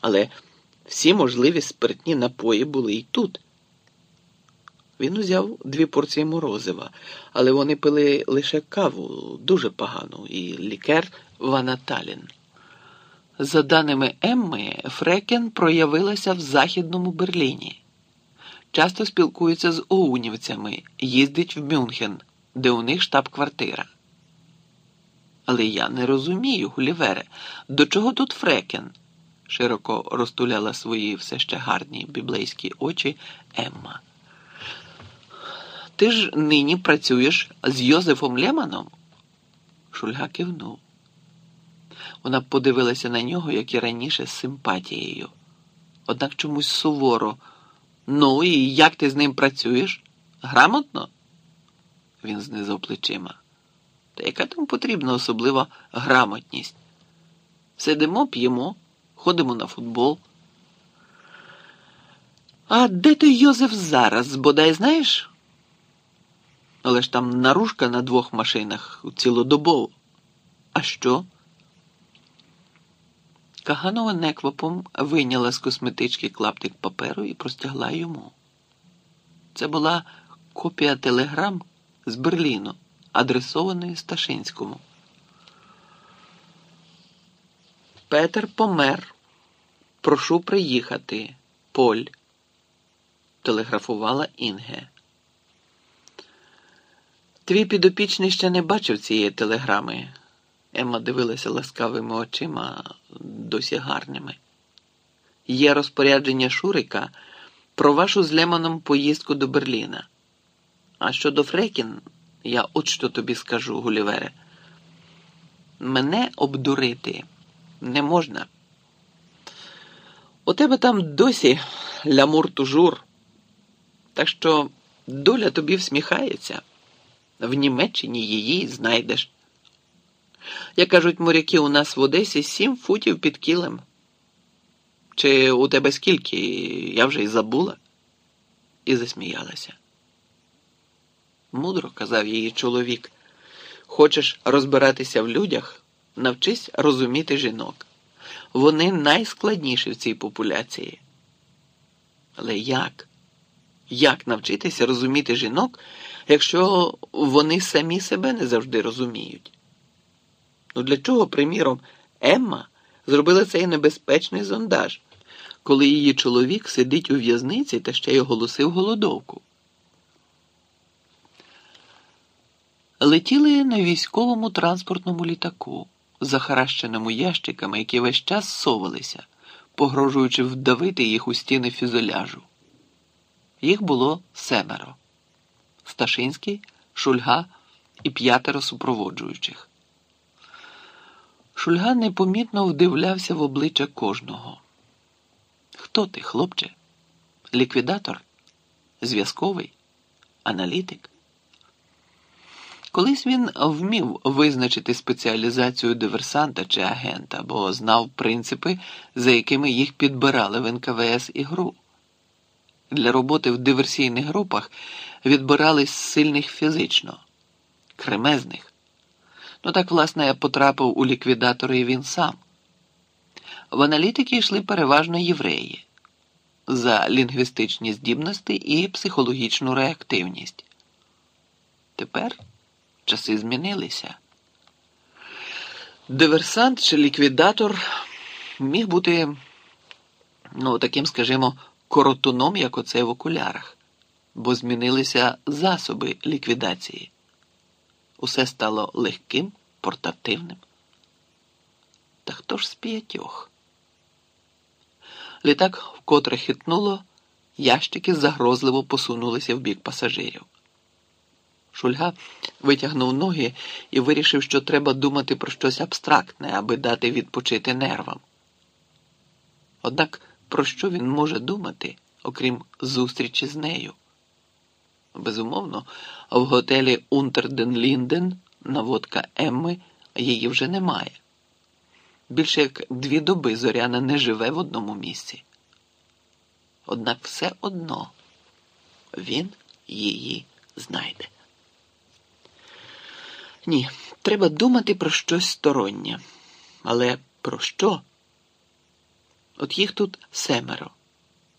Але всі можливі спиртні напої були і тут. Він узяв дві порції морозива, але вони пили лише каву дуже погану і лікер Ванаталін. За даними Емми, Фрекен проявилася в Західному Берліні. Часто спілкується з оунівцями, їздить в Мюнхен, де у них штаб-квартира. Але я не розумію, Гулівере, до чого тут Фрекен? Широко розтуляла свої все ще гарні біблейські очі Емма. Ти ж нині працюєш з Йозефом Леманом? Шульга кивнув. Вона подивилася на нього, як і раніше, з симпатією. Однак чомусь суворо. Ну, і як ти з ним працюєш? Грамотно? Він знизав плечима. Та яка там потрібна особлива грамотність? Сидимо, п'ємо, ходимо на футбол. А де той Йозеф зараз, бодай знаєш? Але ж там наружка на двох машинах цілодобово. А що? Каганова неквапом вийняла з косметички клаптик паперу і простягла йому. Це була копія телеграм з Берліну, адресованої Сташинському. Петер помер. Прошу приїхати. Поль. Телеграфувала Інге. Твій підопічний ще не бачив цієї телеграми. Емма дивилася ласкавими очима, досі гарними. Є розпорядження Шурика про вашу з Лемоном поїздку до Берліна. А щодо Фрекін, я от що тобі скажу, Гулівере. Мене обдурити не можна. У тебе там досі лямур-тужур. Так що доля тобі всміхається. В Німеччині її знайдеш. Як кажуть моряки, у нас в Одесі сім футів під кілем. Чи у тебе скільки? Я вже й забула. І засміялася. Мудро казав її чоловік. Хочеш розбиратися в людях, навчись розуміти жінок. Вони найскладніші в цій популяції. Але як? Як навчитися розуміти жінок, якщо вони самі себе не завжди розуміють? Ну для чого, приміром, Емма зробила цей небезпечний зондаж, коли її чоловік сидить у в'язниці та ще й оголосив голодовку? Летіли на військовому транспортному літаку, захаращеному ящиками, які весь час совалися, погрожуючи вдавити їх у стіни фюзеляжу. Їх було семеро: Сташинський, Шульга і п'ятеро супроводжуючих. Шульга непомітно вдивлявся в обличчя кожного. Хто ти, хлопче? Ліквідатор? Зв'язковий? Аналітик? Колись він вмів визначити спеціалізацію диверсанта чи агента, бо знав принципи, за якими їх підбирали в НКВС і ГРУ. Для роботи в диверсійних групах відбирались сильних фізично, кремезних. Ну так, власне, я потрапив у ліквідатори і він сам. В аналітики йшли переважно євреї за лінгвістичні здібності і психологічну реактивність. Тепер часи змінилися. Диверсант чи ліквідатор міг бути, ну, таким, скажімо, коротуном, як оцей в окулярах, бо змінилися засоби ліквідації. Усе стало легким, портативним. Та хто ж з п'ятьох? Літак вкотре хитнуло, ящики загрозливо посунулися в бік пасажирів. Шульга витягнув ноги і вирішив, що треба думати про щось абстрактне, аби дати відпочити нервам. Однак про що він може думати, окрім зустрічі з нею? Безумовно, в готелі Унтерден Лінден наводка Емми її вже немає. Більше як дві доби зоряна не живе в одному місці. Однак все одно він її знайде. Ні, треба думати про щось стороннє. Але про що? От їх тут семеро.